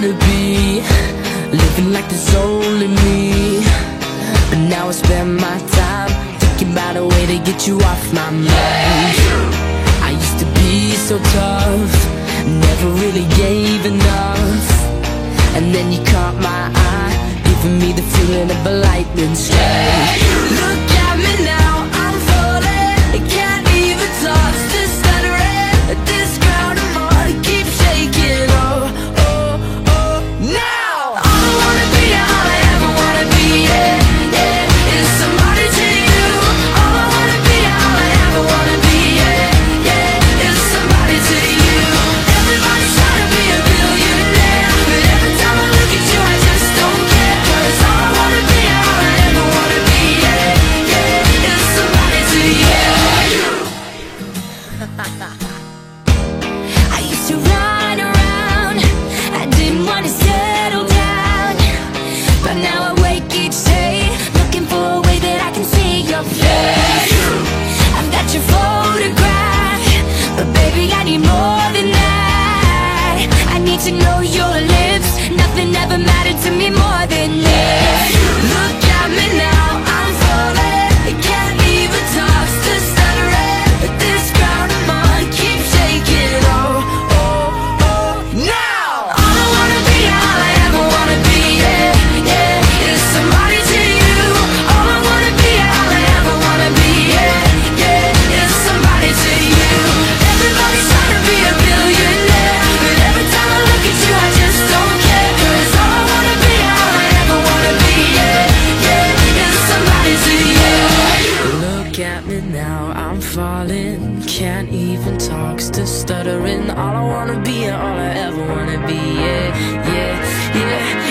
gotta be. Living like there's only me. But now I spend my time Thinking about a way to get you off my mind. I used to be so tough Never really gave enough. And then you caught my eye Giving me the feeling of a lightning strike. Look Look at me now, I'm falling. Can't even talk, still stuttering. All I wanna be all I ever wanna be Yeah, yeah, yeah.